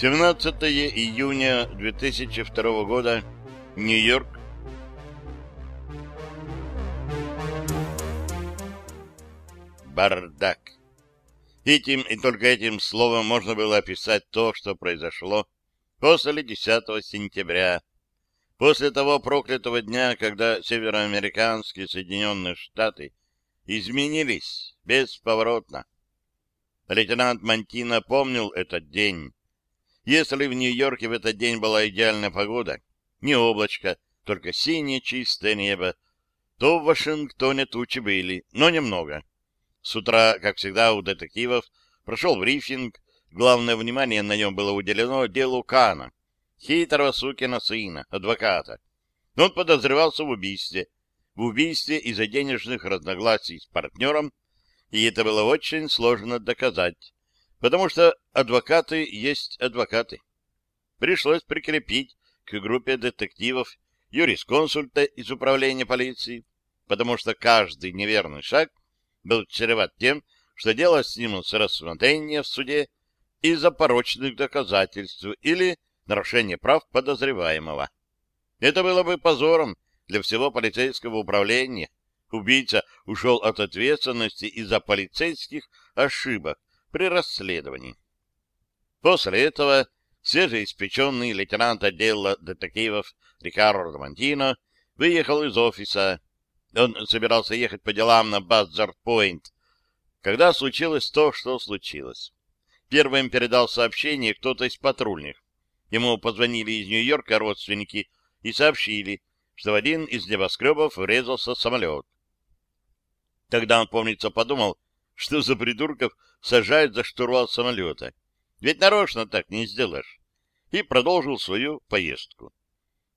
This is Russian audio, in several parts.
17 июня 2002 года. Нью-Йорк. Бардак. Этим и только этим словом можно было описать то, что произошло после 10 сентября, после того проклятого дня, когда североамериканские Соединенные Штаты изменились бесповоротно. Лейтенант Мантина помнил этот день. Если в Нью-Йорке в этот день была идеальная погода, не облачко, только синее чистое небо, то в Вашингтоне тучи были, но немного. С утра, как всегда, у детективов прошел брифинг, главное внимание на нем было уделено делу Кана, хитрого сукина сына, адвоката. Он подозревался в убийстве, в убийстве из-за денежных разногласий с партнером, и это было очень сложно доказать, потому что адвокаты есть адвокаты. Пришлось прикрепить к группе детективов юрисконсульта из управления полиции, потому что каждый неверный шаг был чреват тем, что дело снимут с рассмотрения в суде из-за порочных доказательств или нарушения прав подозреваемого. Это было бы позором для всего полицейского управления. Убийца ушел от ответственности из-за полицейских ошибок при расследовании. После этого свежеиспеченный лейтенант отдела детективов Рикардо Мантино выехал из офиса. Он собирался ехать по делам на Баззар-Пойнт, когда случилось то, что случилось. Первым передал сообщение кто-то из патрульных. Ему позвонили из Нью-Йорка родственники и сообщили, что в один из небоскребов врезался самолет. Тогда он, помнится, подумал, что за придурков сажают за штурвал самолета. Ведь нарочно так не сделаешь. И продолжил свою поездку.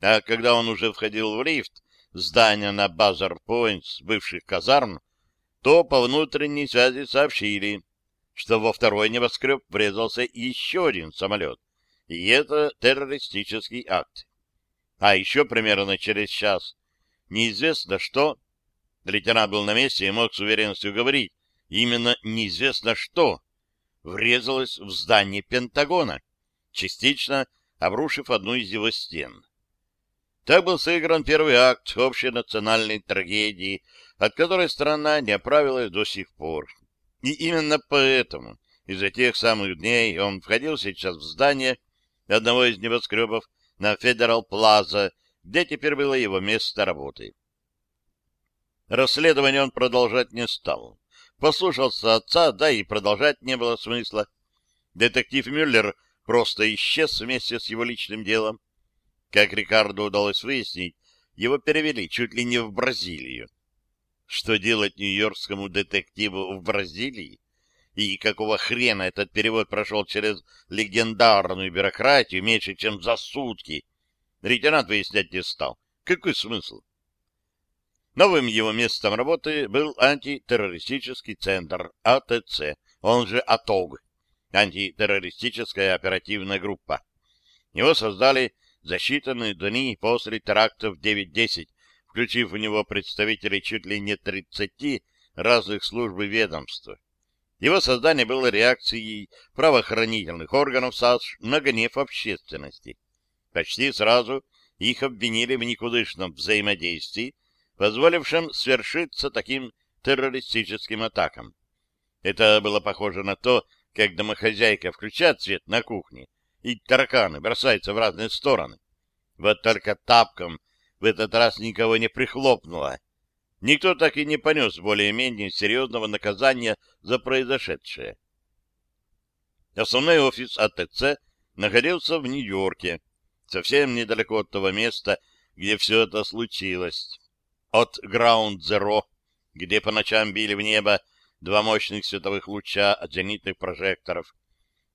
А когда он уже входил в лифт здания на Базар-Пойнт бывших казарм, то по внутренней связи сообщили, что во второй небоскреб врезался еще один самолет. И это террористический акт. А еще примерно через час неизвестно что. Лейтенант был на месте и мог с уверенностью говорить, именно неизвестно что врезалось в здание Пентагона, частично обрушив одну из его стен. Так был сыгран первый акт общей национальной трагедии, от которой страна не оправилась до сих пор. И именно поэтому из-за тех самых дней он входил сейчас в здание одного из небоскребов на Федерал Плаза, где теперь было его место работы. Расследование он продолжать не стал. Послушался отца, да и продолжать не было смысла. Детектив Мюллер просто исчез вместе с его личным делом. Как Рикарду удалось выяснить, его перевели чуть ли не в Бразилию. Что делать нью-йоркскому детективу в Бразилии? И какого хрена этот перевод прошел через легендарную бюрократию меньше, чем за сутки? Лейтенант выяснять не стал. Какой смысл? Новым его местом работы был антитеррористический центр АТЦ, он же АТОГ, антитеррористическая оперативная группа. Его создали за считанные дни после терактов 9-10, включив в него представителей чуть ли не 30 разных служб и ведомств. Его создание было реакцией правоохранительных органов САС на гнев общественности. Почти сразу их обвинили в никудышном взаимодействии, позволившем свершиться таким террористическим атакам. Это было похоже на то, как домохозяйка включает свет на кухне, и тараканы бросаются в разные стороны. Вот только тапком в этот раз никого не прихлопнуло. Никто так и не понес более-менее серьезного наказания за произошедшее. Основной офис АТЦ находился в Нью-Йорке, совсем недалеко от того места, где все это случилось. От Граунд Зеро, где по ночам били в небо два мощных световых луча от зенитных прожекторов.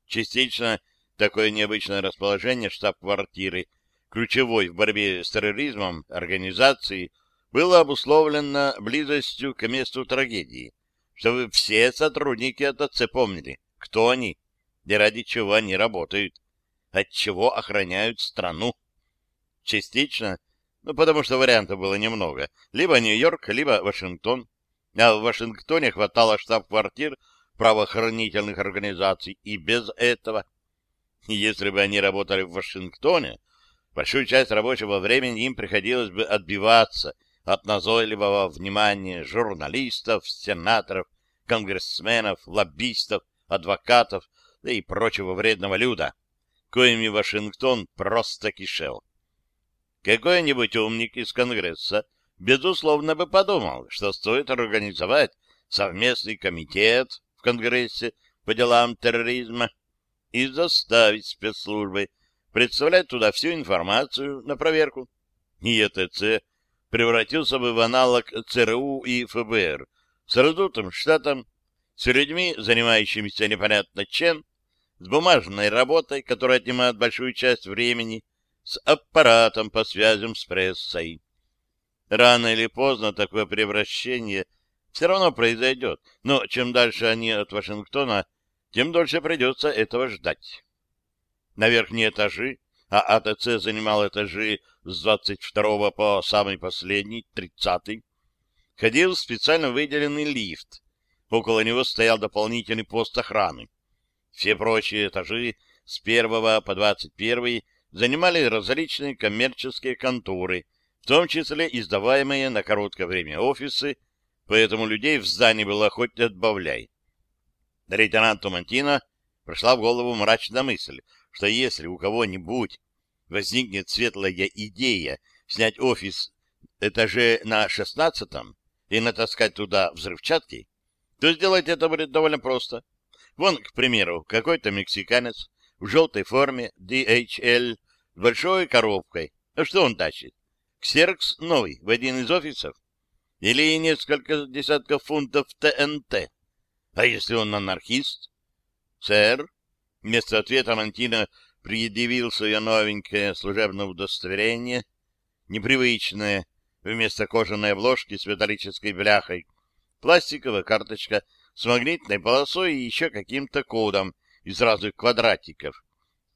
Частично такое необычное расположение штаб-квартиры, ключевой в борьбе с терроризмом организации, было обусловлено близостью к месту трагедии, чтобы все сотрудники АТЦ помнили, кто они и ради чего они работают, от чего охраняют страну. Частично, ну, потому что вариантов было немного, либо Нью-Йорк, либо Вашингтон, а в Вашингтоне хватало штаб-квартир правоохранительных организаций и без этого. Если бы они работали в Вашингтоне, большую часть рабочего времени им приходилось бы отбиваться от назойливого внимания журналистов, сенаторов, конгрессменов, лоббистов, адвокатов, да и прочего вредного люда, коими Вашингтон просто кишел. Какой-нибудь умник из Конгресса безусловно бы подумал, что стоит организовать совместный комитет в Конгрессе по делам терроризма и заставить спецслужбы представлять туда всю информацию на проверку. И ЕТЦ превратился бы в аналог ЦРУ и ФБР с раздутым штатом, с людьми, занимающимися непонятно чем, с бумажной работой, которая отнимает большую часть времени, с аппаратом по связям с прессой. Рано или поздно такое превращение все равно произойдет, но чем дальше они от Вашингтона, тем дольше придется этого ждать. На верхние этажи, а АТЦ занимал этажи с 22 по самый последний, 30 ходил специально выделенный лифт. Около него стоял дополнительный пост охраны. Все прочие этажи с 1 по 21 занимали различные коммерческие конторы, в том числе издаваемые на короткое время офисы, поэтому людей в здании было хоть отбавляй. Лейтенанту Мантино пришла в голову мрачная мысль, что если у кого-нибудь возникнет светлая идея снять офис этаже на шестнадцатом и натаскать туда взрывчатки, то сделать это будет довольно просто. Вон, к примеру, какой-то мексиканец в желтой форме DHL с большой коробкой. А что он тащит? Ксеркс новый в один из офисов? Или несколько десятков фунтов ТНТ? А если он анархист? Сэр, вместо ответа Мантина предъявил свое новенькое служебное удостоверение, непривычное, вместо кожаной обложки с металлической бляхой, пластиковая карточка с магнитной полосой и еще каким-то кодом из разных квадратиков.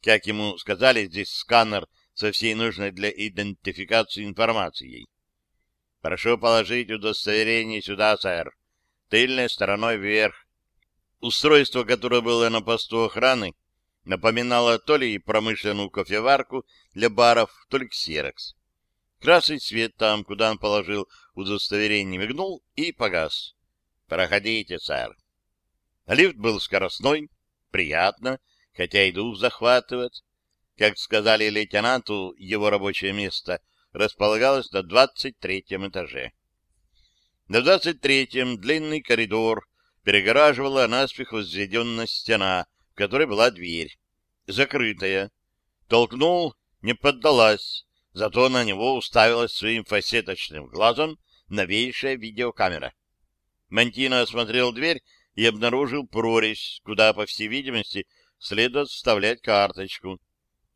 Как ему сказали, здесь сканер со всей нужной для идентификации информацией. Прошу положить удостоверение сюда, сэр. Тыльной стороной вверх. Устройство, которое было на посту охраны, напоминало то ли промышленную кофеварку для баров, то ли ксерокс. Красный свет там, куда он положил удостоверение, мигнул и погас. «Проходите, сэр». Лифт был скоростной, приятно, хотя и дух захватывает. Как сказали лейтенанту, его рабочее место располагалось на двадцать третьем этаже. На двадцать третьем длинный коридор перегораживала наспех возведенная стена, в которой была дверь. Закрытая. Толкнул, не поддалась, зато на него уставилась своим фасеточным глазом новейшая видеокамера. Мантино осмотрел дверь и обнаружил прорезь, куда, по всей видимости, следует вставлять карточку.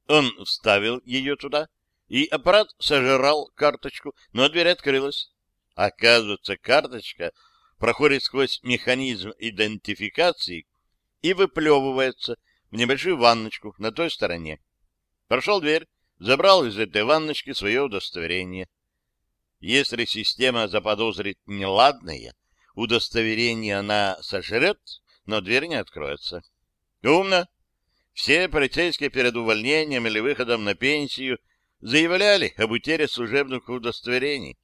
Он вставил ее туда, и аппарат сожрал карточку, но дверь открылась. Оказывается, карточка проходит сквозь механизм идентификации и выплевывается в небольшую ванночку на той стороне. Прошел дверь, забрал из этой ванночки свое удостоверение. Если система заподозрит неладное, удостоверение она сожрет, но дверь не откроется. Умно. Все полицейские перед увольнением или выходом на пенсию заявляли об утере служебных удостоверений.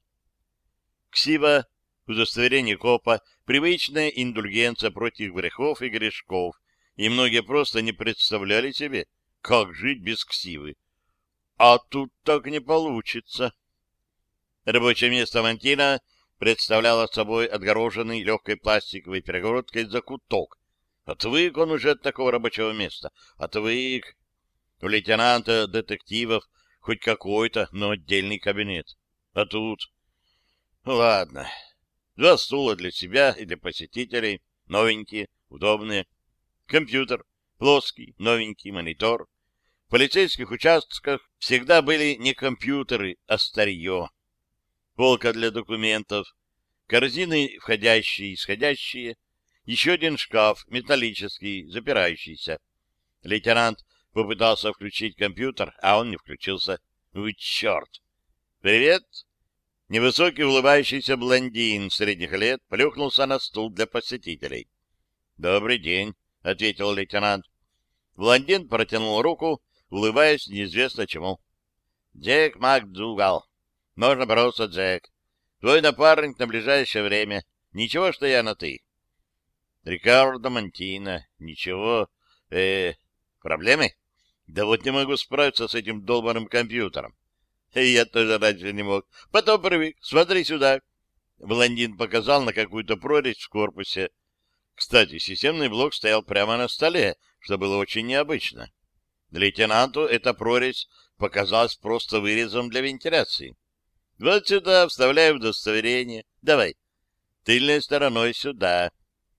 Ксива удостоверение копа, привычная индульгенция против грехов и грешков, и многие просто не представляли себе, как жить без ксивы. А тут так не получится. Рабочее место Вантина представляло собой отгороженный легкой пластиковой перегородкой закуток. Отвык он уже от такого рабочего места. Отвык. У лейтенанта детективов хоть какой-то, но отдельный кабинет. А тут... Ладно, Два стула для себя и для посетителей, новенькие, удобные. Компьютер, плоский, новенький монитор. В полицейских участках всегда были не компьютеры, а старье. Полка для документов, корзины входящие и исходящие, еще один шкаф, металлический, запирающийся. Лейтенант попытался включить компьютер, а он не включился. Вы черт! «Привет!» Невысокий улыбающийся блондин средних лет плюхнулся на стул для посетителей. — Добрый день, — ответил лейтенант. Блондин протянул руку, улыбаясь неизвестно чему. Джек МакДугал. Можно просто Джек. Твой напарник на ближайшее время. Ничего, что я на «ты». Рикардо Монтина. Ничего. Э, проблемы? Да вот не могу справиться с этим долбанным компьютером. И я тоже раньше не мог. Потом привык. Смотри сюда. Блондин показал на какую-то прорезь в корпусе. Кстати, системный блок стоял прямо на столе, что было очень необычно. Лейтенанту эта прорезь показалась просто вырезом для вентиляции. Вот сюда вставляю удостоверение. Давай. Тыльной стороной сюда.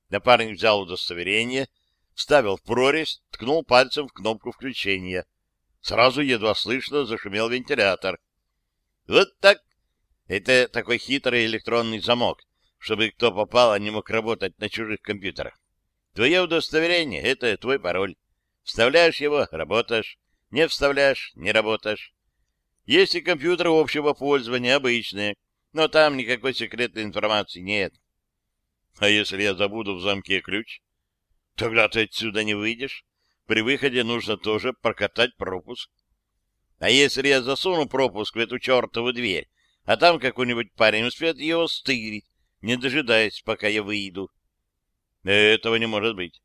Напарник взял удостоверение, вставил в прорезь, ткнул пальцем в кнопку включения. Сразу едва слышно зашумел вентилятор. Вот так. Это такой хитрый электронный замок, чтобы кто попал, а не мог работать на чужих компьютерах. Твое удостоверение — это твой пароль. Вставляешь его — работаешь. Не вставляешь — не работаешь. Есть и компьютеры общего пользования, обычные, но там никакой секретной информации нет. А если я забуду в замке ключ? Тогда ты отсюда не выйдешь. При выходе нужно тоже прокатать пропуск. А если я засуну пропуск в эту чертову дверь, а там какой-нибудь парень успеет его стырить, не дожидаясь, пока я выйду? Этого не может быть.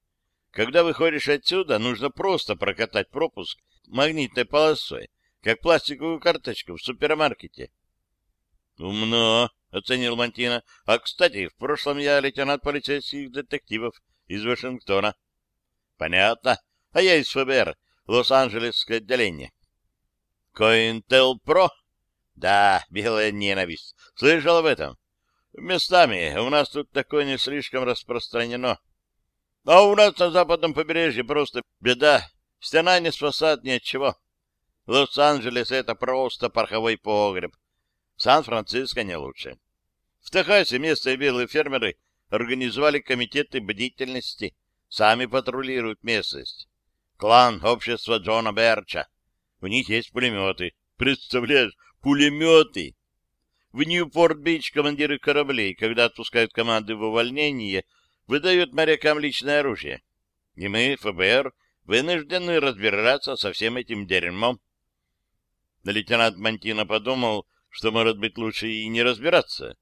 Когда выходишь отсюда, нужно просто прокатать пропуск магнитной полосой, как пластиковую карточку в супермаркете. — Умно, — оценил Мантина. — А, кстати, в прошлом я лейтенант полицейских детективов из Вашингтона. — Понятно. А я из ФБР, Лос-Анджелесское отделение. — Коинтелпро? — Да, белая ненависть. Слышал об этом? — Местами. У нас тут такое не слишком распространено. А у нас на западном побережье просто беда. Стена не спасает ни от чего. Лос-Анджелес — это просто пороховой погреб. Сан-Франциско не лучше. В Техасе местные белые фермеры организовали комитеты бдительности, сами патрулируют местность. Клан общества Джона Берча. У них есть пулеметы. Представляешь, пулеметы! В Ньюпорт-Бич командиры кораблей, когда отпускают команды в увольнение, выдают морякам личное оружие. И мы, ФБР, вынуждены разбираться со всем этим дерьмом. Лейтенант Мантино подумал, что, может быть, лучше и не разбираться.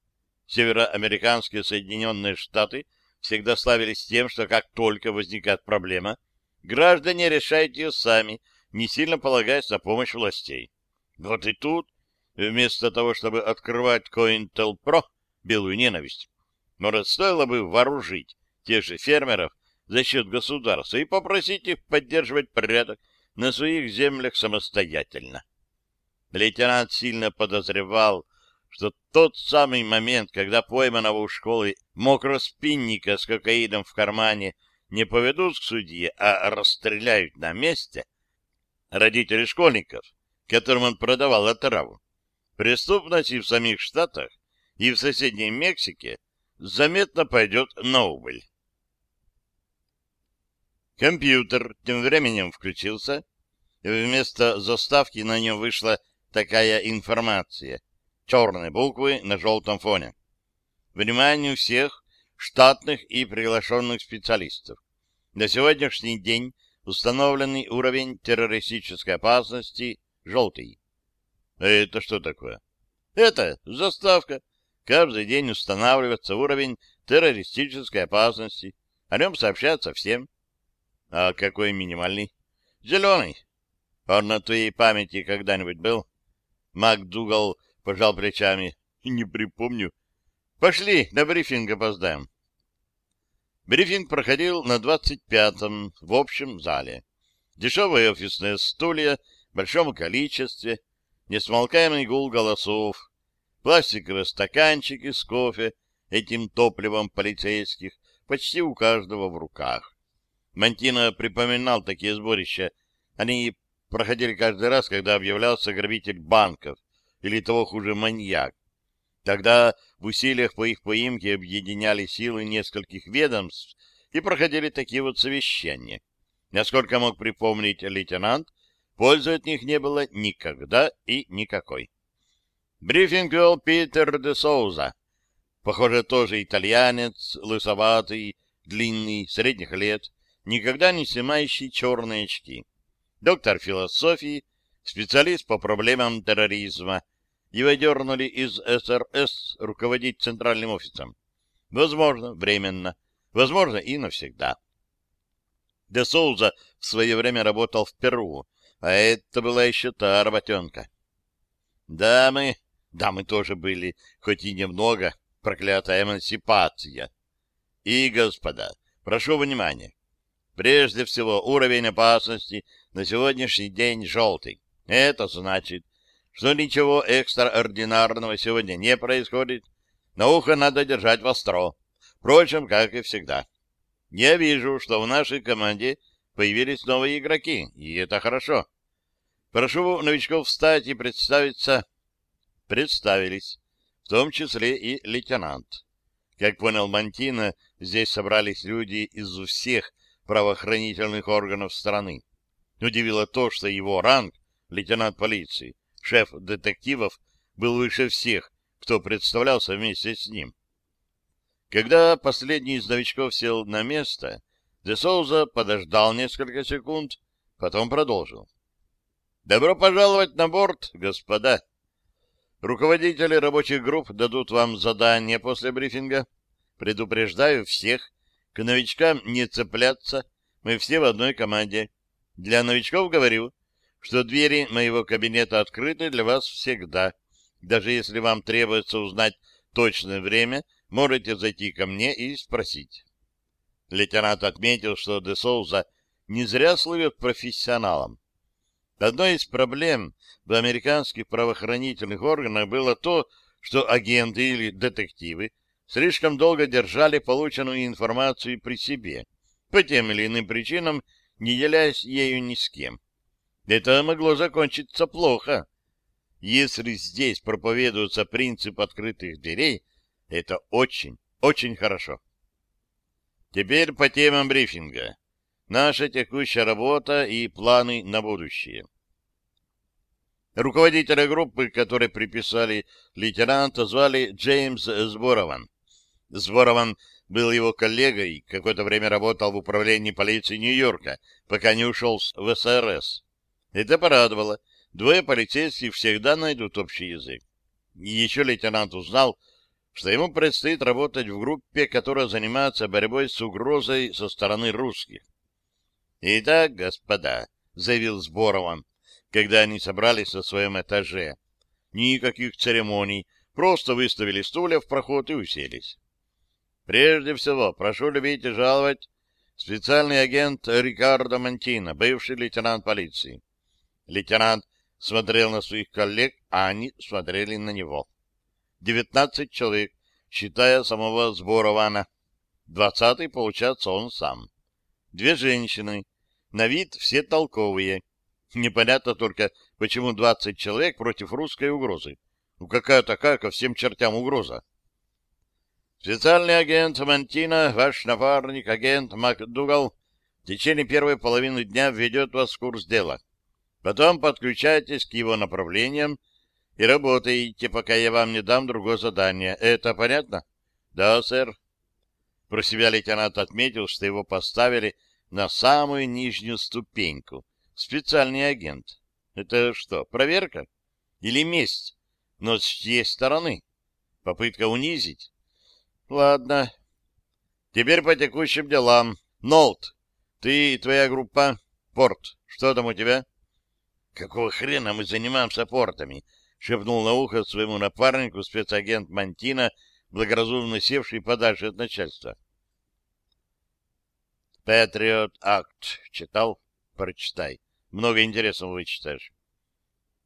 Североамериканские Соединенные Штаты всегда славились тем, что как только возникает проблема, граждане решают ее сами, не сильно полагаясь на помощь властей. Вот и тут, вместо того, чтобы открывать COINTELPRO, белую ненависть, может, стоило бы вооружить тех же фермеров за счет государства и попросить их поддерживать порядок на своих землях самостоятельно. Лейтенант сильно подозревал, что тот самый момент, когда пойманного у школы мокроспинника с кокаином в кармане не поведут к судье, а расстреляют на месте, родители школьников, которым он продавал отраву, преступность и в самих Штатах, и в соседней Мексике заметно пойдет на убыль. Компьютер тем временем включился, и вместо заставки на нем вышла такая информация. Черные буквы на желтом фоне. Вниманию всех штатных и приглашенных специалистов. На сегодняшний день установленный уровень террористической опасности желтый. Это что такое? Это заставка. Каждый день устанавливается уровень террористической опасности. О нем сообщается всем. А какой минимальный? Зеленый. Он на твоей памяти когда-нибудь был? МакДугал пожал плечами. Не припомню. Пошли, на брифинг опоздаем. Брифинг проходил на 25-м в общем зале. Дешевые офисные стулья в большом количестве, несмолкаемый гул голосов, пластиковые стаканчики с кофе, этим топливом полицейских, почти у каждого в руках. Мантина припоминал такие сборища. Они проходили каждый раз, когда объявлялся грабитель банков или того хуже маньяк. Тогда в усилиях по их поимке объединяли силы нескольких ведомств и проходили такие вот совещания. Насколько мог припомнить лейтенант, пользы от них не было никогда и никакой. Брифинг вел Питер де Соуза. Похоже, тоже итальянец, лысоватый, длинный, средних лет, никогда не снимающий черные очки. Доктор философии, специалист по проблемам терроризма. Его дернули из СРС руководить центральным офисом. Возможно, временно, возможно и навсегда. Де Соуза в свое время работал в Перу, а это была еще та работенка. Да, мы, да, мы тоже были, хоть и немного, проклятая эмансипация. И, господа, прошу внимания. Прежде всего, уровень опасности на сегодняшний день желтый. Это значит, что ничего экстраординарного сегодня не происходит. На ухо надо держать востро. Впрочем, как и всегда. Я вижу, что в нашей команде появились новые игроки, и это хорошо. Прошу новичков встать и представиться. Представились, в том числе и лейтенант. Как понял Мантина, здесь собрались люди из всех правоохранительных органов страны. Удивило то, что его ранг, лейтенант полиции, шеф детективов, был выше всех, кто представлялся вместе с ним. Когда последний из новичков сел на место, Де Соуза подождал несколько секунд, потом продолжил. «Добро пожаловать на борт, господа! Руководители рабочих групп дадут вам задание после брифинга. Предупреждаю всех, к новичкам не цепляться, мы все в одной команде. Для новичков говорю, что двери моего кабинета открыты для вас всегда. Даже если вам требуется узнать точное время, можете зайти ко мне и спросить. Лейтенант отметил, что Де Соуза не зря слывет профессионалом. Одной из проблем в американских правоохранительных органах было то, что агенты или детективы слишком долго держали полученную информацию при себе, по тем или иным причинам не делясь ею ни с кем. Это могло закончиться плохо. Если здесь проповедуется принцип открытых дверей, это очень, очень хорошо. Теперь по темам брифинга. Наша текущая работа и планы на будущее. Руководителя группы, которой приписали лейтенанта, звали Джеймс Сборован. Сборован был его коллегой, какое-то время работал в управлении полиции Нью-Йорка, пока не ушел в СРС. Это порадовало. Двое полицейских всегда найдут общий язык. И еще лейтенант узнал, что ему предстоит работать в группе, которая занимается борьбой с угрозой со стороны русских. «Итак, господа», — заявил Сборован, когда они собрались на своем этаже, — «никаких церемоний, просто выставили стулья в проход и уселись. Прежде всего, прошу любить и жаловать специальный агент Рикардо Мантино, бывший лейтенант полиции. Лейтенант смотрел на своих коллег, а они смотрели на него. Девятнадцать человек, считая самого Сборована. Двадцатый, получается, он сам. Две женщины. На вид все толковые. Непонятно только, почему двадцать человек против русской угрозы. Ну какая такая ко всем чертям угроза? Специальный агент Мантина, ваш напарник, агент МакДугал, в течение первой половины дня введет вас в курс дела. Потом подключайтесь к его направлениям и работаете, пока я вам не дам другое задание. Это понятно? Да, сэр. Про себя лейтенант отметил, что его поставили на самую нижнюю ступеньку. Специальный агент. Это что, проверка? Или месть? Но с чьей стороны? Попытка унизить? Ладно. Теперь по текущим делам. Нолт, ты и твоя группа. Порт, что там у тебя? Какого хрена мы занимаемся портами? Шепнул на ухо своему напарнику спецагент Мантина, благоразумно севший подальше от начальства. Патриот Акт читал? Прочитай. Много интересного вычитаешь.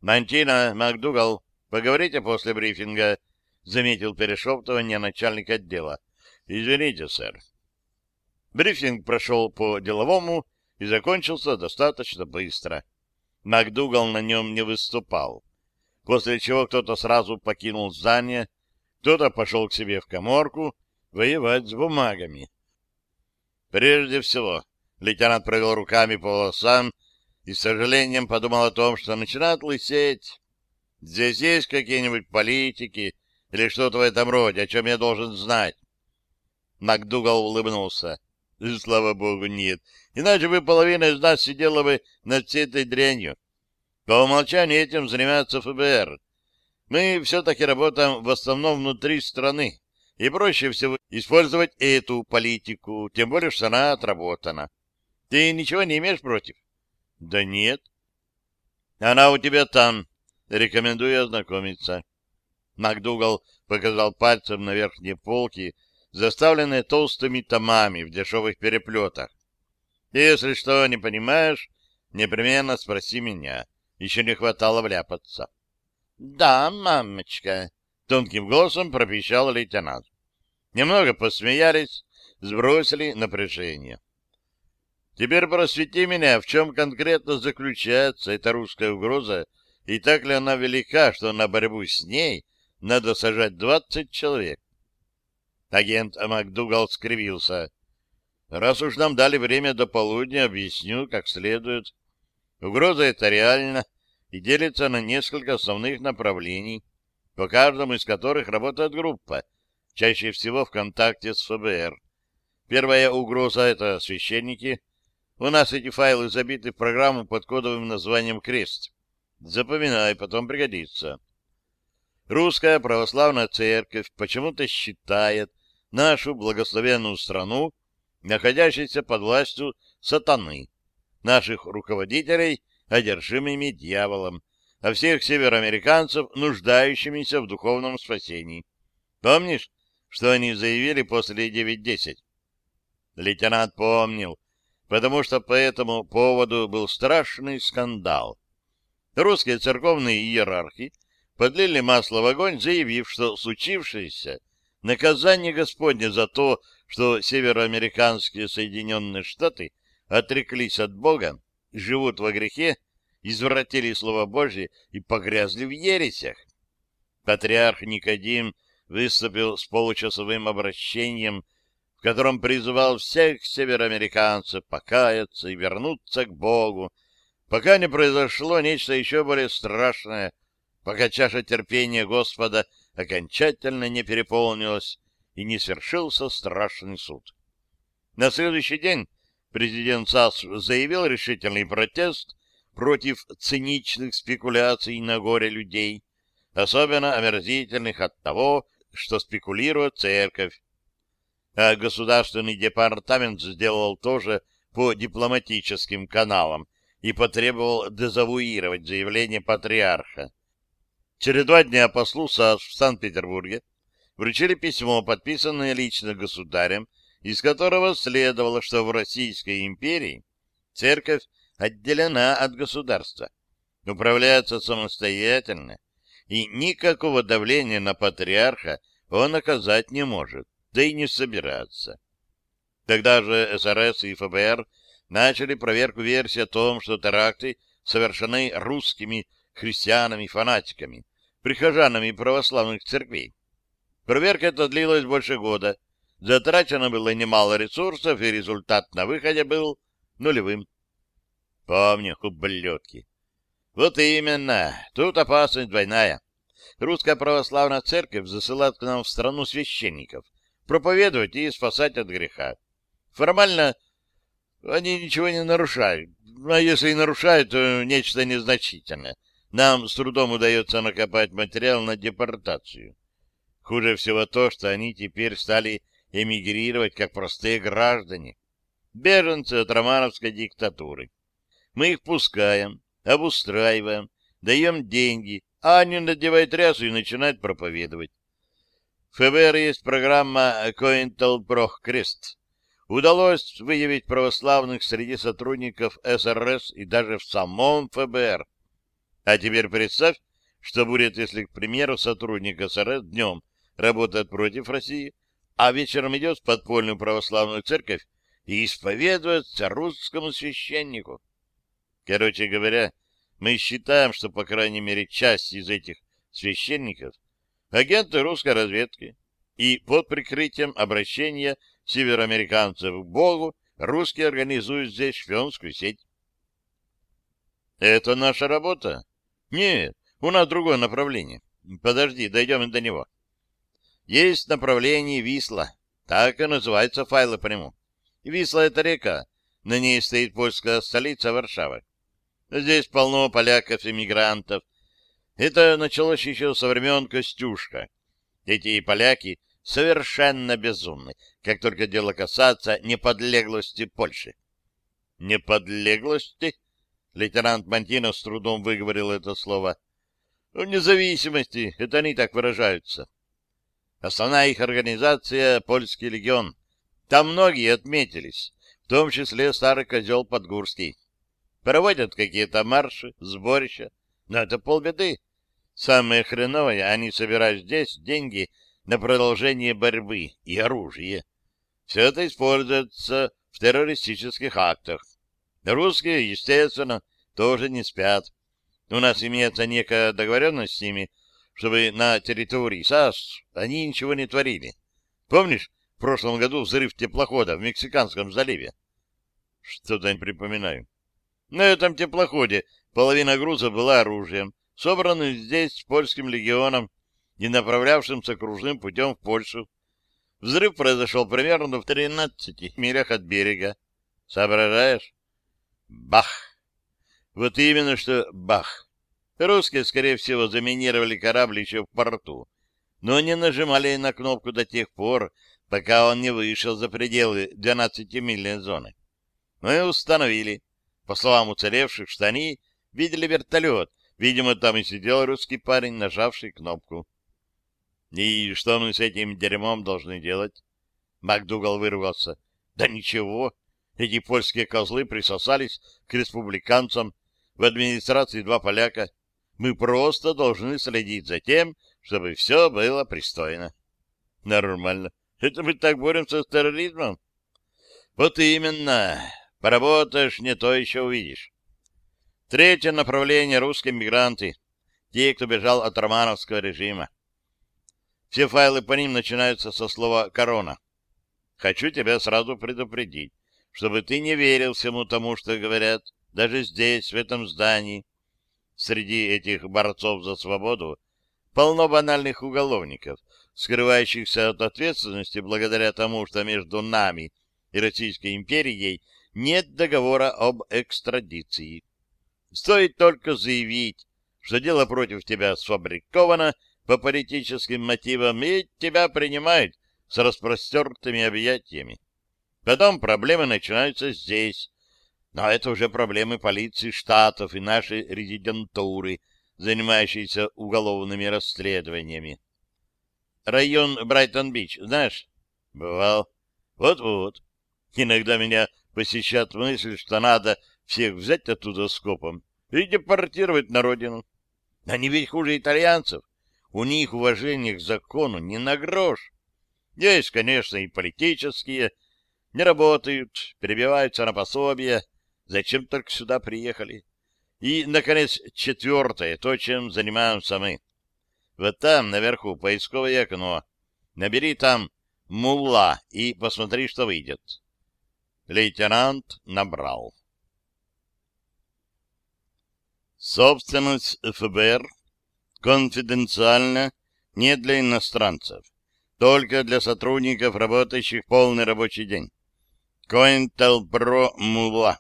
Мантина, МакДугал, поговорите после брифинга заметил перешептывание начальника отдела. «Извините, сэр». Брифинг прошел по-деловому и закончился достаточно быстро. МакДугал на нем не выступал, после чего кто-то сразу покинул здание, кто-то пошел к себе в коморку воевать с бумагами. Прежде всего, лейтенант провел руками по волосам и с сожалением подумал о том, что начинает лысеть. Здесь есть какие-нибудь политики, или что-то в этом роде, о чем я должен знать. МакДугал улыбнулся. Слава богу, нет. Иначе бы половина из нас сидела бы над всей этой дрянью. По умолчанию этим занимается ФБР. Мы все-таки работаем в основном внутри страны, и проще всего использовать эту политику, тем более, что она отработана. Ты ничего не имеешь против? Да нет. Она у тебя там. Рекомендую ознакомиться. МакДугал показал пальцем на верхние полки, заставленные толстыми томами в дешевых переплетах. Если что не понимаешь, непременно спроси меня. Еще не хватало вляпаться. — Да, мамочка, — тонким голосом пропищал лейтенант. Немного посмеялись, сбросили напряжение. Теперь просвети меня, в чем конкретно заключается эта русская угроза, и так ли она велика, что на борьбу с ней надо сажать двадцать человек? Агент МакДугал скривился. Раз уж нам дали время до полудня, объясню, как следует. Угроза эта реальна и делится на несколько основных направлений, по каждому из которых работает группа, чаще всего в контакте с ФБР. Первая угроза — это священники, у нас эти файлы забиты в программу под кодовым названием «Крест». Запоминай, потом пригодится. Русская православная церковь почему-то считает нашу благословенную страну, находящуюся под властью сатаны, наших руководителей одержимыми дьяволом, а всех североамериканцев нуждающимися в духовном спасении. Помнишь, что они заявили после 9.10? Лейтенант помнил, потому что по этому поводу был страшный скандал. Русские церковные иерархи подлили масло в огонь, заявив, что случившееся — наказание Господне за то, что североамериканские Соединенные Штаты отреклись от Бога, живут во грехе, извратили Слово Божье и погрязли в ересях. Патриарх Никодим выступил с получасовым обращением в котором призывал всех североамериканцев покаяться и вернуться к Богу, пока не произошло нечто еще более страшное, пока чаша терпения Господа окончательно не переполнилась и не свершился страшный суд. На следующий день президент САС заявил решительный протест против циничных спекуляций на горе людей, особенно омерзительных от того, что спекулирует церковь, а Государственный департамент сделал тоже по дипломатическим каналам и потребовал дезавуировать заявление патриарха. Через два дня послу САС в Санкт-Петербурге вручили письмо, подписанное лично государем, из которого следовало, что в Российской империи церковь отделена от государства, управляется самостоятельно, и никакого давления на патриарха он оказать не может да и не собираться. Тогда же СРС и ФБР начали проверку версии о том, что теракты совершены русскими христианами-фанатиками, прихожанами православных церквей. Проверка эта длилась больше года. Затрачено было немало ресурсов, и результат на выходе был нулевым. Помню, ублюдки. Вот именно. Тут опасность двойная. Русская православная церковь засылает к нам в страну священников — проповедовать и спасать от греха. Формально они ничего не нарушают, а если и нарушают, то нечто незначительное. Нам с трудом удается накопать материал на депортацию. Хуже всего то, что они теперь стали эмигрировать как простые граждане, беженцы от романовской диктатуры. Мы их пускаем, обустраиваем, даем деньги, а они надевают рясу и начинают проповедовать. ФБР есть программа Cointelproch-Крест. Удалось выявить православных среди сотрудников СРС и даже в самом ФБР. А теперь представь, что будет, если, к примеру, сотрудник СРС днем работает против России, а вечером идет в подпольную православную церковь и исповедуется русскому священнику. Короче говоря, мы считаем, что, по крайней мере, часть из этих священников — агенты русской разведки, и под прикрытием обращения североамериканцев к Богу русские организуют здесь шпионскую сеть. Это наша работа? Нет, у нас другое направление. Подожди, дойдем до него. Есть направление Висла, так и называются файлы по нему. Висла — это река, на ней стоит польская столица Варшава. Здесь полно поляков-иммигрантов. Это началось еще со времен Костюшка. Эти поляки совершенно безумны, как только дело касается неподлеглости Польши. Неподлеглости? Лейтенант Мантинов с трудом выговорил это слово. В независимости, это они так выражаются. Основная их организация — Польский легион. Там многие отметились, в том числе старый козел Подгурский. Проводят какие-то марши, сборища, но это полбеды. Самое хреновое, они собирают здесь деньги на продолжение борьбы и оружие. Все это используется в террористических актах. Русские, естественно, тоже не спят. У нас имеется некая договоренность с ними, чтобы на территории САС они ничего не творили. Помнишь, в прошлом году взрыв теплохода в Мексиканском заливе? Что-то не припоминаю. На этом теплоходе половина груза была оружием, собранным здесь польским легионом и направлявшимся кружным путем в Польшу. Взрыв произошел примерно в 13 милях от берега. Соображаешь? Бах! Вот именно что бах. Русские, скорее всего, заминировали корабль еще в порту, но не нажимали на кнопку до тех пор, пока он не вышел за пределы 12-мильной зоны. Мы ну установили, по словам уцелевших, что они видели вертолет. Видимо, там и сидел русский парень, нажавший кнопку. И что мы с этим дерьмом должны делать? МакДугал вырвался. Да ничего. Эти польские козлы присосались к республиканцам. В администрации два поляка. Мы просто должны следить за тем, чтобы все было пристойно. Нормально. Это мы так боремся с терроризмом? Вот именно. Поработаешь, не то еще увидишь. Третье направление — русские мигранты. Те, кто бежал от романовского режима. Все файлы по ним начинаются со слова «корона». Хочу тебя сразу предупредить, чтобы ты не верил всему тому, что говорят, даже здесь, в этом здании. Среди этих борцов за свободу полно банальных уголовников, скрывающихся от ответственности благодаря тому, что между нами и Российской империей нет договора об экстрадиции. Стоит только заявить, что дело против тебя сфабриковано по политическим мотивам, и тебя принимают с распростертыми объятиями. Потом проблемы начинаются здесь. Но это уже проблемы полиции штатов и нашей резидентуры, занимающейся уголовными расследованиями. Район Брайтон-Бич, знаешь? Бывал. Вот-вот. Иногда меня посещает мысль, что надо всех взять оттуда скопом и депортировать на родину. Они ведь хуже итальянцев. У них уважение к закону не на грош. Есть, конечно, и политические, не работают, перебиваются на пособия. Зачем только сюда приехали? И, наконец, четвертое, то, чем занимаемся мы. Вот там, наверху, поисковое окно. Набери там «Мулла» и посмотри, что выйдет. Лейтенант набрал. Собственность ФБР конфиденциально не для иностранцев, только для сотрудников, работающих полный рабочий день. COINTELPRO Мула.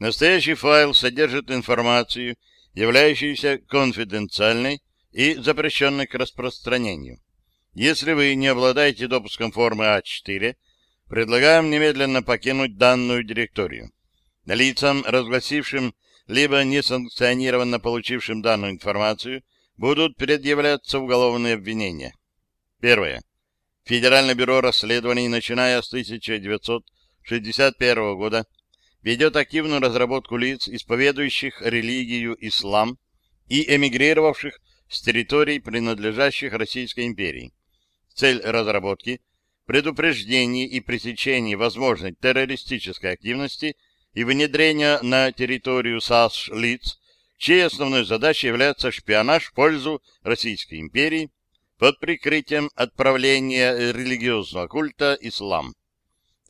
Настоящий файл содержит информацию, являющуюся конфиденциальной и запрещенной к распространению. Если вы не обладаете допуском формы А4, предлагаем немедленно покинуть данную директорию. Лицам, разгласившим либо несанкционированно получившим данную информацию, будут предъявляться уголовные обвинения. Первое. Федеральное бюро расследований, начиная с 1961 года, ведет активную разработку лиц, исповедующих религию ислам и эмигрировавших с территорий, принадлежащих Российской империи. Цель разработки – предупреждение и пресечение возможной террористической активности – и внедрения на территорию САС лиц, чьей основной задачей является шпионаж в пользу Российской империи под прикрытием отправления религиозного культа ислам.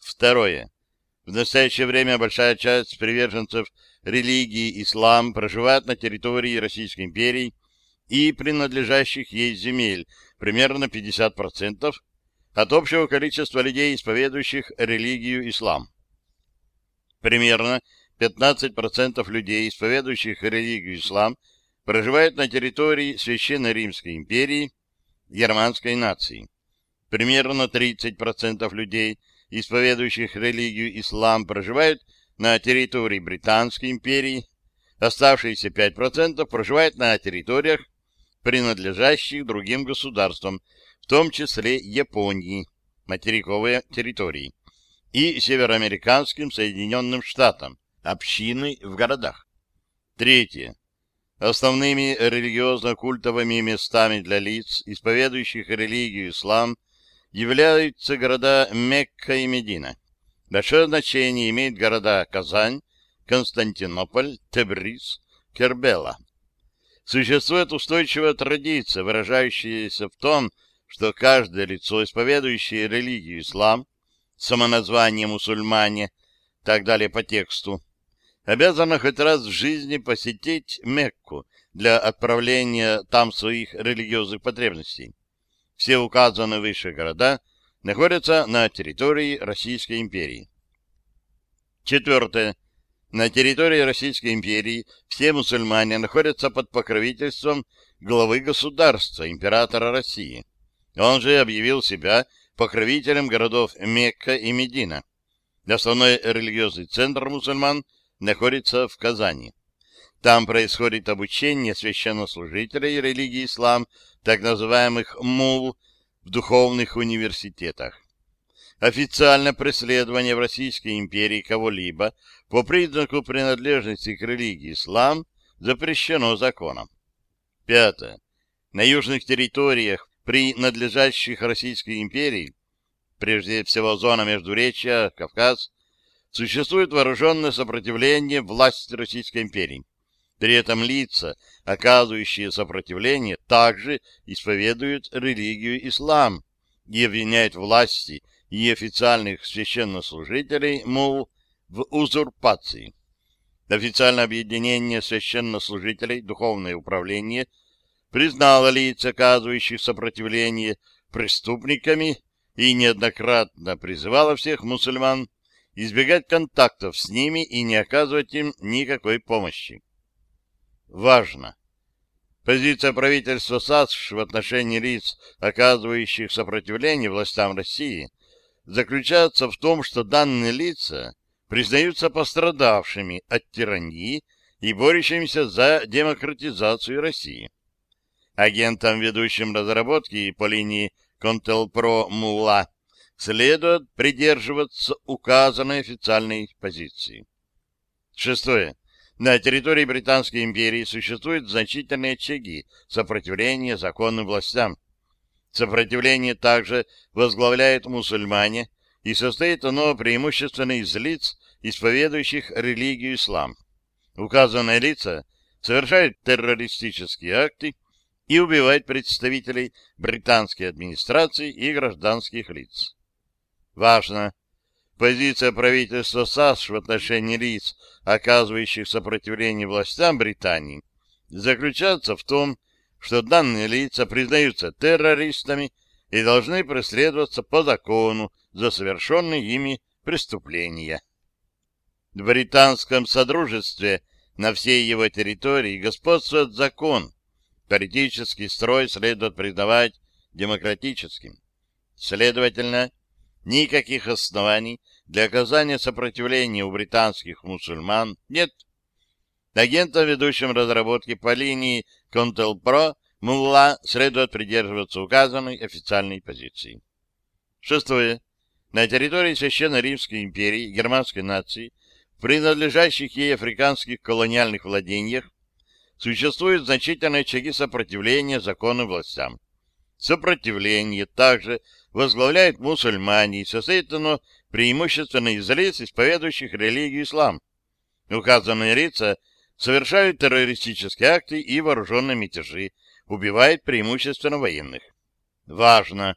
Второе. В настоящее время большая часть приверженцев религии ислам проживает на территории Российской империи и принадлежащих ей земель, примерно 50%, от общего количества людей, исповедующих религию ислам. Примерно 15% людей, исповедующих религию ислам, проживают на территории Священной Римской империи германской нации. Примерно 30% людей, исповедующих религию ислам, проживают на территории Британской империи, оставшиеся 5% проживают на территориях, принадлежащих другим государствам, в том числе Японии, материковые территории, и североамериканским Соединенным Штатам, общины в городах. Третье. Основными религиозно-культовыми местами для лиц, исповедующих религию ислам, являются города Мекка и Медина. Большое значение имеют города Казань, Константинополь, Тебриз, Кербела. Существует устойчивая традиция, выражающаяся в том, что каждое лицо, исповедующее религию ислам, самоназвание мусульмане, так далее по тексту, обязано хоть раз в жизни посетить Мекку для отправления там своих религиозных потребностей. Все указанные выше города находятся на территории Российской империи. Четвертое. На территории Российской империи все мусульмане находятся под покровительством главы государства, императора России. Он же объявил себя покровителем городов Мекка и Медина. Основной религиозный центр мусульман находится в Казани. Там происходит обучение священнослужителей религии ислам, так называемых мул, в духовных университетах. Официально преследование в Российской империи кого-либо по признаку принадлежности к религии ислам запрещено законом. Пятое. На южных территориях, при надлежащих Российской империи, прежде всего зона Междуречья, Кавказ, существует вооруженное сопротивление власти Российской империи. При этом лица, оказывающие сопротивление, также исповедуют религию ислам и обвиняют власти и официальных священнослужителей, мол, в узурпации. Официальное объединение священнослужителей, духовное управление, признало лиц, оказывающих сопротивление, преступниками и неоднократно призывало всех мусульман избегать контактов с ними и не оказывать им никакой помощи. Важно! Позиция правительства САСШ в отношении лиц, оказывающих сопротивление властям России, заключается в том, что данные лица признаются пострадавшими от тирании и борющимися за демократизацию России. Агентам, ведущим разработки по линии Контелпро Мула, следует придерживаться указанной официальной позиции. Шестое. На территории Британской империи существуют значительные очаги сопротивления законным властям. Сопротивление также возглавляют мусульмане, и состоит оно преимущественно из лиц, исповедующих религию ислам. Указанные лица совершают террористические акты и убивают представителей британской администрации и гражданских лиц. Важно! Позиция правительства САС в отношении лиц, оказывающих сопротивление властям Британии, заключается в том, что данные лица признаются террористами и должны преследоваться по закону за совершенные ими преступления. В британском содружестве на всей его территории господствует закон. Политический строй следует признавать демократическим. Следовательно, Никаких оснований для оказания сопротивления у британских мусульман нет. Агентам, ведущим разработки по линии Контелпро, Мулла следует придерживаться указанной официальной позиции. Шестое. На территории Священной Римской империи германской нации, в принадлежащих ей африканских колониальных владениях, существуют значительные очаги сопротивления законным властям. Сопротивление также возглавляет мусульмане, и состоит оно преимущественно из лиц, исповедующих религию ислам. Указанные лица совершают террористические акты и вооруженные мятежи, убивают преимущественно военных. Важно!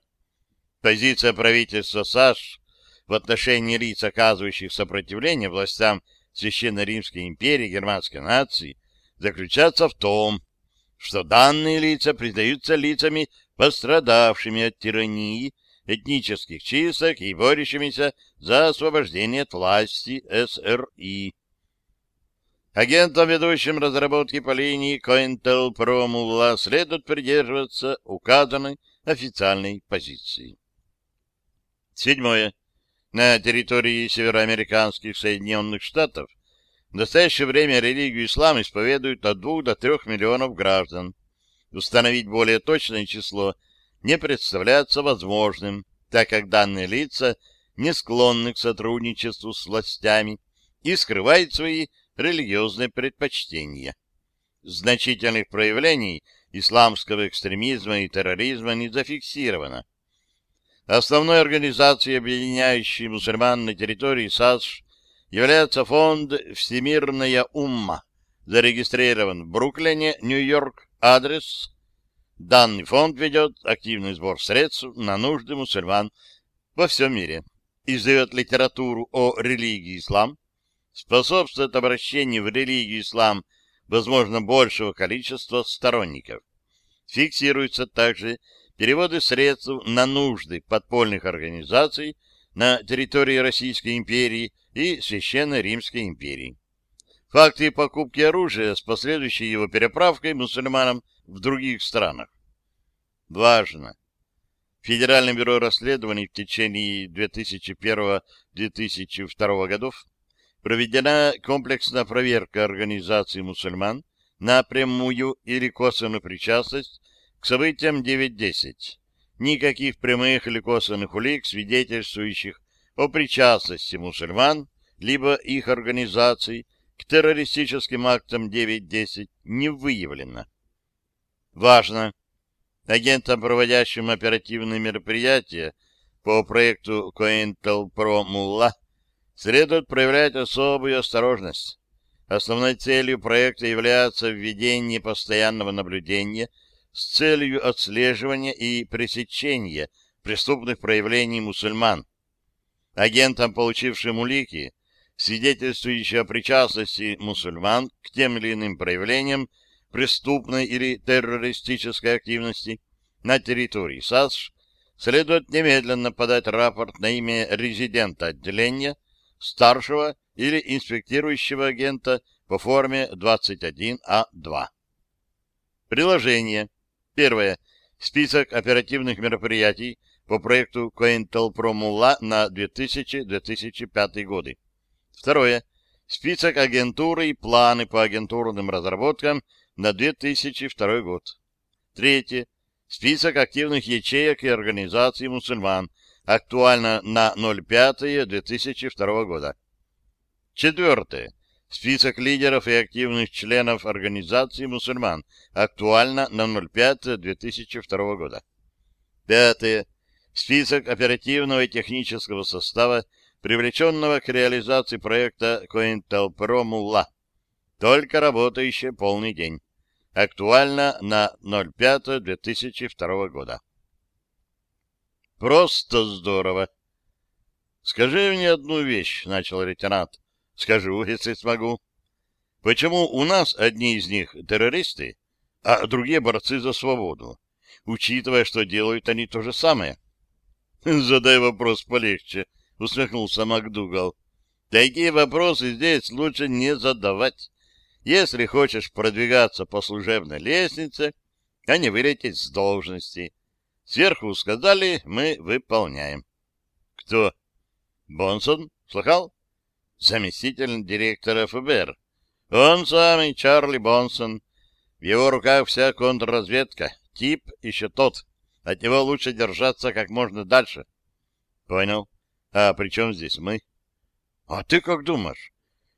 Позиция правительства САШ в отношении лиц, оказывающих сопротивление властям Священной Римской империи германской нации, заключается в том, что данные лица признаются лицами, пострадавшими от тирании этнических чисток и борющимися за освобождение от власти СРИ. Агентам, ведущим разработки по линии COINTELPRO следует придерживаться указанной официальной позиции. Седьмое. На территории североамериканских Соединенных Штатов в настоящее время религию ислам исповедуют от двух до трех миллионов граждан. Установить более точное число не представляется возможным, так как данные лица не склонны к сотрудничеству с властями и скрывают свои религиозные предпочтения. Значительных проявлений исламского экстремизма и терроризма не зафиксировано. Основной организацией, объединяющей мусульман на территории САСШ, является фонд «Всемирная умма», зарегистрирован в Бруклине, Нью-Йорк, адрес. Данный фонд ведет активный сбор средств на нужды мусульман во всем мире, издает литературу о религии ислам, способствует обращению в религию ислам возможно большего количества сторонников. Фиксируются также переводы средств на нужды подпольных организаций на территории Российской империи и Священной Римской империи. Факты покупки оружия с последующей его переправкой мусульманам в других странах. Важно! Федеральное бюро расследований в течение 2001-2002 годов проведена комплексная проверка организации мусульман на прямую или косвенную причастность к событиям 9.10. Никаких прямых или косвенных улик, свидетельствующих о причастности мусульман, либо их организаций к террористическим актам 9.10 не выявлено. Важно! Агентам, проводящим оперативные мероприятия по проекту COINTELPRO Mullah, следует проявлять особую осторожность. Основной целью проекта является введение постоянного наблюдения с целью отслеживания и пресечения преступных проявлений мусульман. Агентам, получившим улики, свидетельствующие о причастности мусульман к тем или иным проявлениям преступной или террористической активности на территории САСШ, следует немедленно подать рапорт на имя резидента отделения старшего или инспектирующего агента по форме 21А2. Приложение. Первое. Список оперативных мероприятий по проекту COINTELPRO-MULA на 2000-2005 годы. Второе. Список агентуры и планы по агентурным разработкам на 2002 год. Третье. Список активных ячеек и организаций мусульман актуально на 05-2002 года. Четвертое. Список лидеров и активных членов организации мусульман актуально на 05-2002 года. Пятое. Список оперативного и технического состава, привлеченного к реализации проекта COINTELPRO MULLA, только работающий полный день. Актуально на 05-2002 года. Просто здорово. Скажи мне одну вещь, начал лейтенант. Скажу, если смогу. Почему у нас одни из них террористы, а другие борцы за свободу, учитывая, что делают они то же самое? Задай вопрос полегче, усмехнулся МакДугал. Такие вопросы здесь лучше не задавать. Если хочешь продвигаться по служебной лестнице, а не вылететь с должности. Сверху сказали, мы выполняем. Кто? Бонсон? Слыхал? Заместитель директора ФБР. Он самый, Чарли Бонсон. В его руках вся контрразведка. Тип еще тот. От него лучше держаться как можно дальше. Понял. А при чем здесь мы? А ты как думаешь?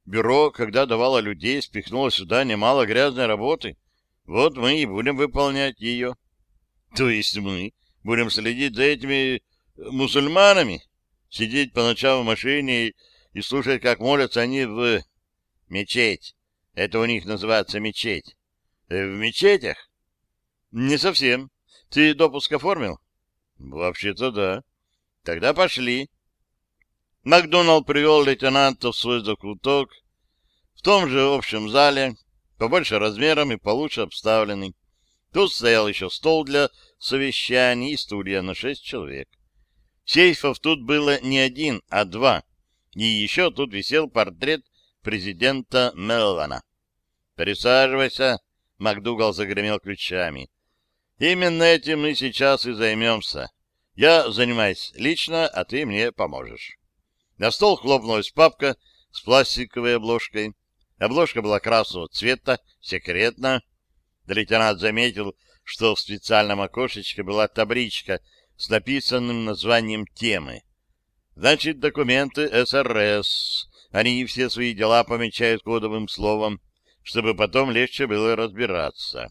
Бюро, когда давало людей, спихнуло сюда немало грязной работы. Вот мы и будем выполнять ее. То есть мы будем следить за этими э, мусульманами? Сидеть по ночам в машине и слушать, как молятся они в мечеть. Это у них называется мечеть. Э, в мечетях? Не совсем. Ты допуск оформил? Вообще-то да. Тогда пошли. Макдоналд привел лейтенанта в свой закуток в том же общем зале, побольше размером и получше обставленный. Тут стоял еще стол для совещаний и стулья на шесть человек. Сейфов тут было не один, а два. И еще тут висел портрет президента Меллана. «Присаживайся», — МакДугал загремел ключами. «Именно этим мы сейчас и займемся. Я занимаюсь лично, а ты мне поможешь». На стол хлопнулась папка с пластиковой обложкой. Обложка была красного цвета, секретно. Лейтенант заметил, что в специальном окошечке была табличка с написанным названием темы. Значит, документы СРС. Они все свои дела помечают кодовым словом, чтобы потом легче было разбираться.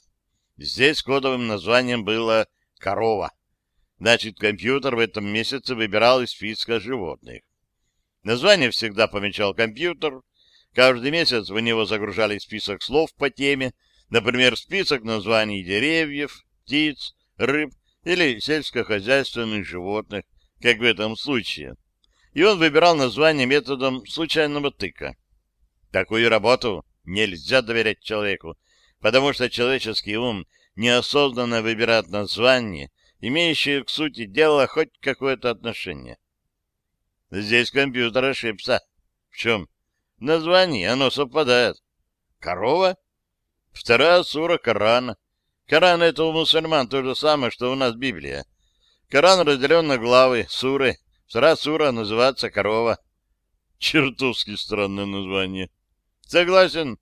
Здесь кодовым названием было «корова». Значит, компьютер в этом месяце выбирал из списка животных. Название всегда помечал компьютер. Каждый месяц в него загружали список слов по теме, например, список названий деревьев, птиц, рыб или сельскохозяйственных животных, как в этом случае. И он выбирал название методом случайного тыка. Такую работу нельзя доверять человеку, потому что человеческий ум неосознанно выбирает название, имеющее к сути дела хоть какое-то отношение. Здесь компьютер ошибся. В чем? Название, оно совпадает. Корова? Вторая сура Корана. Коран — это у мусульман то же самое, что у нас Библия. Коран разделен на главы, суры. Вторая сура называется корова. Чертовски странное название. Согласен.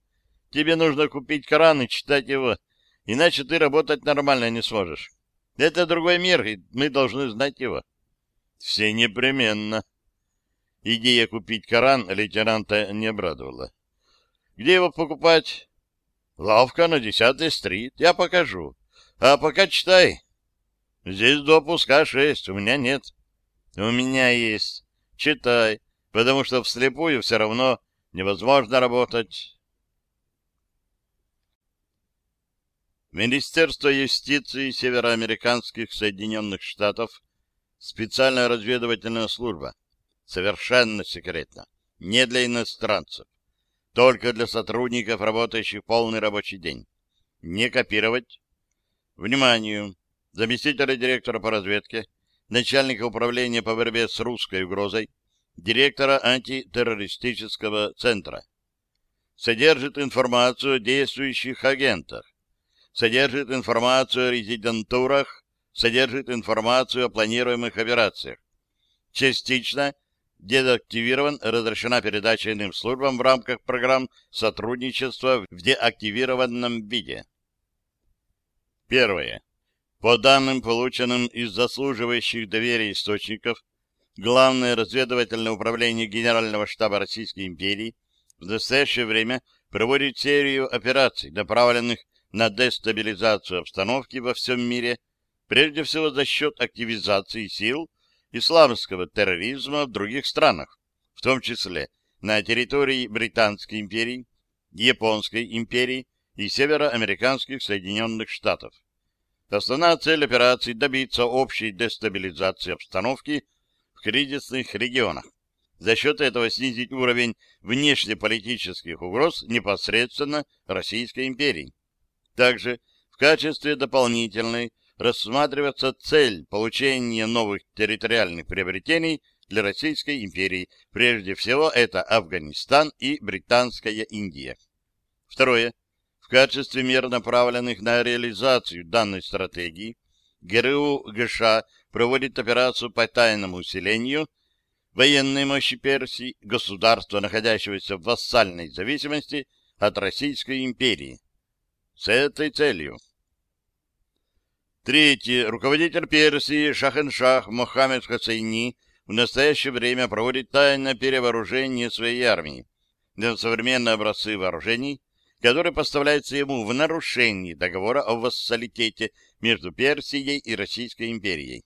Тебе нужно купить Коран и читать его, иначе ты работать нормально не сможешь. Это другой мир, и мы должны знать его. Все непременно. Идея купить Коран лейтенанта не обрадовала. Где его покупать? Лавка на 10 стрит. Я покажу. А пока читай. Здесь допуска шесть, у меня нет. У меня есть. Читай, потому что вслепую все равно невозможно работать. Министерство юстиции Североамериканских Соединенных Штатов, специальная разведывательная служба, совершенно секретно, не для иностранцев, только для сотрудников, работающих полный рабочий день. Не копировать. Вниманию! Заместителя директора по разведке, начальника управления по борьбе с русской угрозой, директора антитеррористического центра. Содержит информацию о действующих агентах. Содержит информацию о резидентурах. Содержит информацию о планируемых операциях. Частично дезактивирован, разрешена передача иным службам в рамках программ сотрудничества в деактивированном виде. Первое. По данным, полученным из заслуживающих доверия источников, Главное разведывательное управление Генерального штаба Российской империи в настоящее время проводит серию операций, направленных на дестабилизацию обстановки во всем мире, прежде всего за счет активизации сил исламского терроризма в других странах, в том числе на территории Британской империи, Японской империи и североамериканских Соединенных Штатов. Основная цель операции – добиться общей дестабилизации обстановки в кризисных регионах, за счет этого снизить уровень внешнеполитических угроз непосредственно Российской империи. Также в качестве дополнительной рассматривается цель получения новых территориальных приобретений для Российской империи. Прежде всего, это Афганистан и Британская Индия. Второе. В качестве мер, направленных на реализацию данной стратегии, ГРУ ГШ проводит операцию по тайному усилению военной мощи Персии, государства, находящегося в вассальной зависимости от Российской империи. С этой целью Третье. Руководитель Персии Шахеншах Мохаммед Хасейни в настоящее время проводит тайное перевооружение своей армии на современные образцы вооружений, которые поставляются ему в нарушении договора о вассалитете между Персией и Российской империей.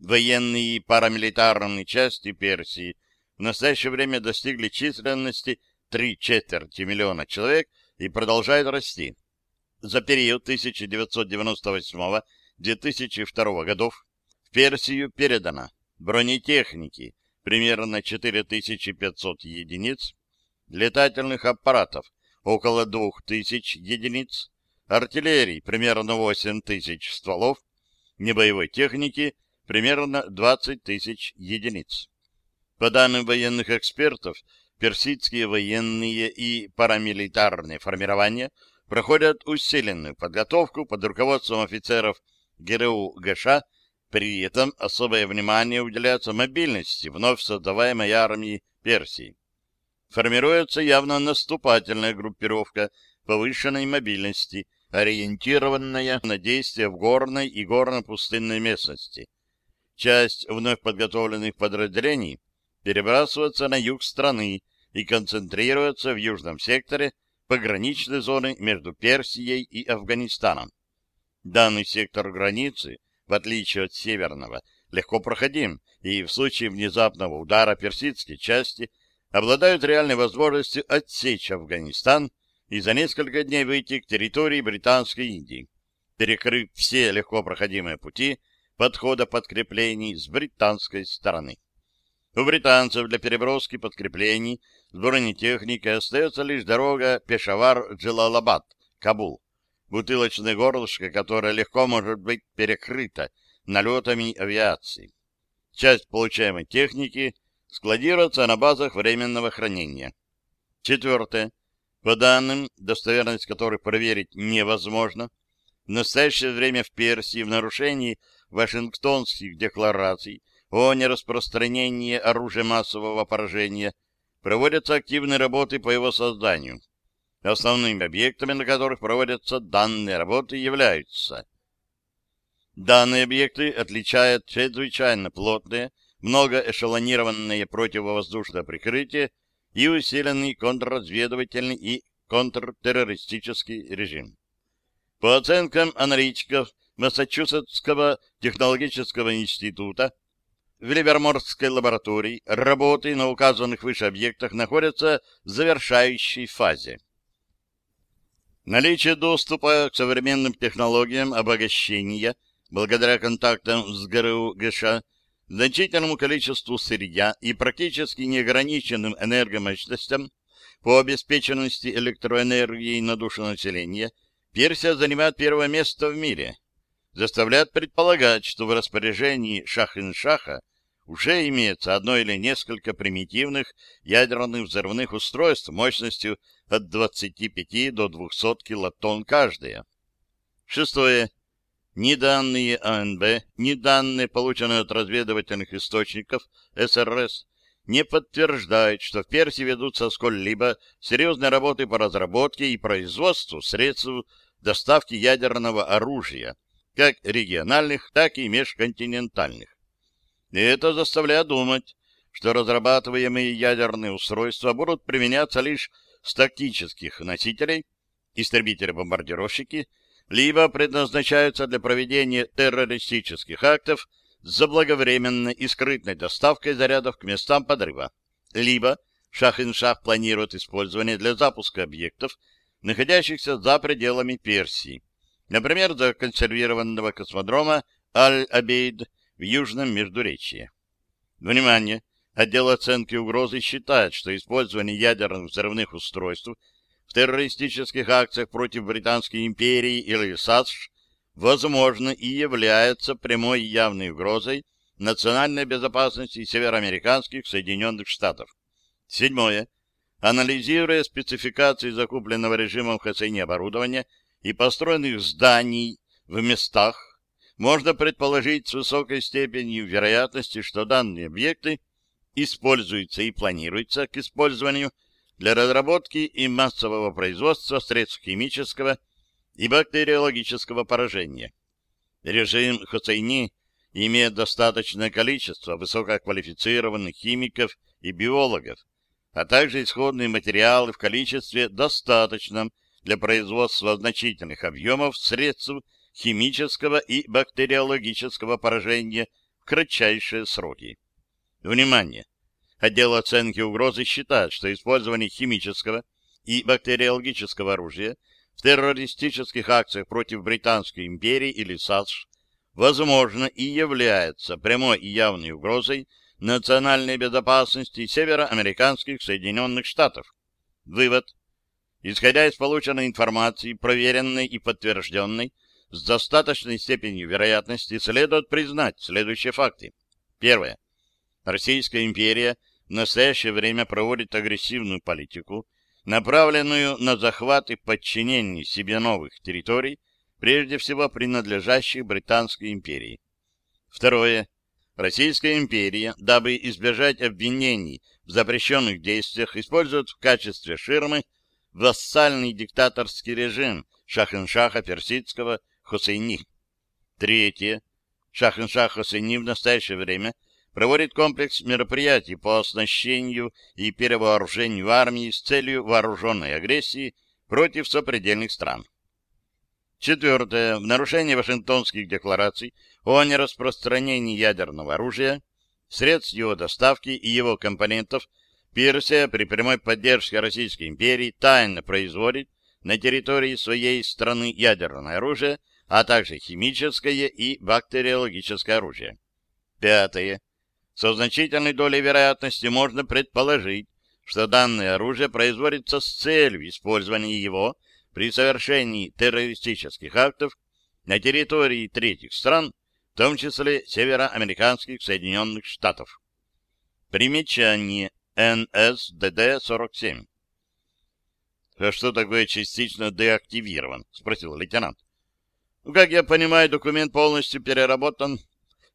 Военные и парамилитарные части Персии в настоящее время достигли численности три четверти миллиона человек и продолжают расти. За период 1998 2002 годов в Персию передано бронетехники примерно 4500 единиц, летательных аппаратов около 2000 единиц, артиллерии примерно 8000 стволов, небоевой техники примерно 20 тысяч единиц. По данным военных экспертов, персидские военные и парамилитарные формирования проходят усиленную подготовку под руководством офицеров ГРУ ГШ, при этом особое внимание уделяется мобильности вновь создаваемой армии Персии. Формируется явно наступательная группировка повышенной мобильности, ориентированная на действия в горной и горно-пустынной местности. Часть вновь подготовленных подразделений перебрасывается на юг страны и концентрируется в южном секторе пограничной зоны между Персией и Афганистаном. Данный сектор границы, в отличие от северного, легко проходим, и в случае внезапного удара персидские части обладают реальной возможностью отсечь Афганистан и за несколько дней выйти к территории Британской Индии, перекрыв все легко проходимые пути подхода подкреплений с британской стороны. У британцев для переброски подкреплений с бронетехникой остается лишь дорога Пешавар-Джалалабад, Кабул, бутылочное горлышко, которое легко может быть перекрыто налетами авиации. Часть получаемой техники складируется на базах временного хранения. Четвертое. По данным, достоверность которых проверить невозможно, в настоящее время в Персии в нарушении Вашингтонских деклараций о нераспространении оружия массового поражения проводятся активные работы по его созданию. Основными объектами, на которых проводятся данные работы, являются Данные объекты отличают чрезвычайно плотные, многоэшелонированное противовоздушное прикрытие и усиленный контрразведывательный и контртеррористический режим. По оценкам аналитиков Массачусетского технологического института, в Ливерморской лаборатории работы на указанных выше объектах находятся в завершающей фазе. Наличие доступа к современным технологиям обогащения благодаря контактам с ГРУ ГШ, значительному количеству сырья и практически неограниченным энергомощностям по обеспеченности электроэнергией на душу населения, Персия занимает первое место в мире — заставляет предполагать, что в распоряжении Шах-ин-Шаха уже имеется одно или несколько примитивных ядерных взрывных устройств мощностью от 25 до 200 килотонн каждое. Шестое. Ни данные АНБ, ни данные, полученные от разведывательных источников СРС, не подтверждают, что в Персии ведутся сколь-либо серьезные работы по разработке и производству средств доставки ядерного оружия, как региональных, так и межконтинентальных. И это заставляет думать, что разрабатываемые ядерные устройства будут применяться лишь с тактических носителей, истребители-бомбардировщики, либо предназначаются для проведения террористических актов с заблаговременной и скрытной доставкой зарядов к местам подрыва, либо Шах-ин-Шах планирует использование для запуска объектов, находящихся за пределами Персии, Например, до консервированного космодрома Аль-Абейд в Южном Междуречье. Внимание! Отдел оценки угрозы считает, что использование ядерных взрывных устройств в террористических акциях против Британской империи или САСШ возможно и является прямой явной угрозой национальной безопасности североамериканских Соединенных Штатов. Седьмое. Анализируя спецификации закупленного режимом Хасейни оборудования и построенных зданий в местах, можно предположить с высокой степенью вероятности, что данные объекты используются и планируются к использованию для разработки и массового производства средств химического и бактериологического поражения. Режим Хосейни имеет достаточное количество высококвалифицированных химиков и биологов, а также исходные материалы в количестве достаточном для производства значительных объемов средств химического и бактериологического поражения в кратчайшие сроки. Внимание! Отдел оценки угрозы считает, что использование химического и бактериологического оружия в террористических акциях против Британской империи или САСШ возможно и является прямой и явной угрозой национальной безопасности североамериканских Соединенных Штатов. Вывод. Исходя из полученной информации, проверенной и подтвержденной, с достаточной степенью вероятности следует признать следующие факты. Первое. Российская империя в настоящее время проводит агрессивную политику, направленную на захват и подчинение себе новых территорий, прежде всего принадлежащих Британской империи. Второе. Российская империя, дабы избежать обвинений в запрещенных действиях, использует в качестве ширмы вассальный диктаторский режим Шахеншаха Персидского Хусейни. Третье. Шахеншах Хусейни в настоящее время проводит комплекс мероприятий по оснащению и перевооружению армии с целью вооруженной агрессии против сопредельных стран. Четвертое. В нарушение Вашингтонских деклараций о нераспространении ядерного оружия, средств его доставки и его компонентов Персия при прямой поддержке Российской империи тайно производит на территории своей страны ядерное оружие, а также химическое и бактериологическое оружие. Пятое. Со значительной долей вероятности можно предположить, что данное оружие производится с целью использования его при совершении террористических актов на территории третьих стран, в том числе североамериканских Соединенных Штатов. Примечание НСДД-47 «А что такое частично деактивирован?» — спросил лейтенант. «Ну, как я понимаю, документ полностью переработан.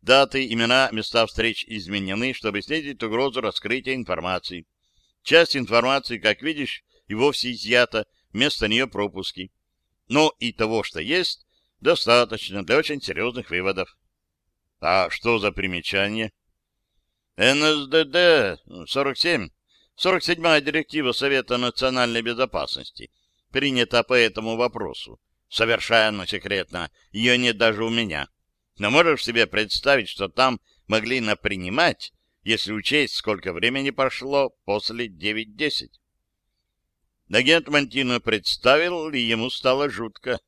Даты, имена, места встреч изменены, чтобы снизить угрозу раскрытия информации. Часть информации, как видишь, и вовсе изъята, вместо нее пропуски. Но и того, что есть, достаточно для очень серьезных выводов». «А что за примечание?» НСДД 47 47-я директива Совета национальной безопасности принята по этому вопросу. Совершенно секретно. Ее нет даже у меня. Но можешь себе представить, что там могли напринимать, если учесть, сколько времени прошло после 9.10? Агент Мантино представил, и ему стало жутко.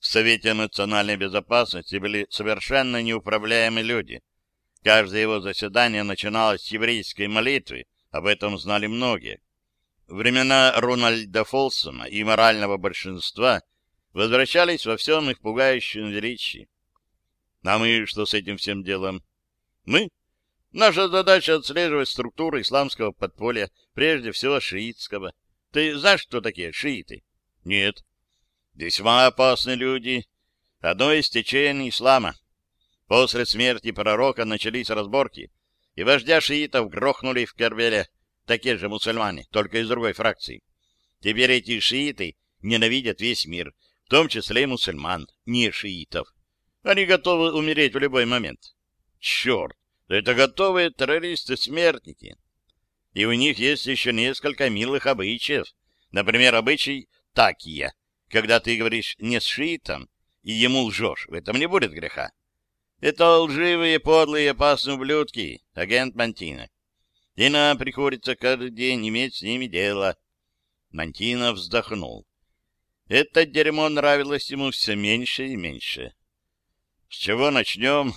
В Совете национальной безопасности были совершенно неуправляемые люди. Каждое его заседание начиналось с еврейской молитвы, об этом знали многие. Времена Рональда Фолсона и морального большинства возвращались во всем их пугающем величии. А мы что с этим всем делом? Мы? Наша задача отслеживать структуру исламского подполья, прежде всего шиитского. Ты знаешь, кто такие шииты? Нет. Весьма опасные люди. Одно из течений ислама. После смерти пророка начались разборки и вождя шиитов грохнули в Кербеле такие же мусульмане, только из другой фракции. Теперь эти шииты ненавидят весь мир, в том числе и мусульман, не шиитов. Они готовы умереть в любой момент. Черт, это готовые террористы-смертники. И у них есть еще несколько милых обычаев. Например, обычай такия, когда ты говоришь не с шиитом, и ему лжешь, в этом не будет греха. Это лживые, подлые, опасные ублюдки, агент Мантина. И нам приходится каждый день иметь с ними дело. Мантина вздохнул. Это дерьмо нравилось ему все меньше и меньше. — С чего начнем?